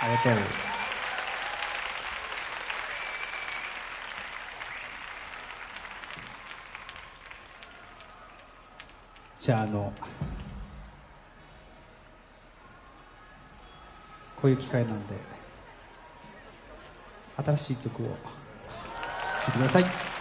ありがとう。じゃああのこういう機会なんで新しい曲を聴いてください。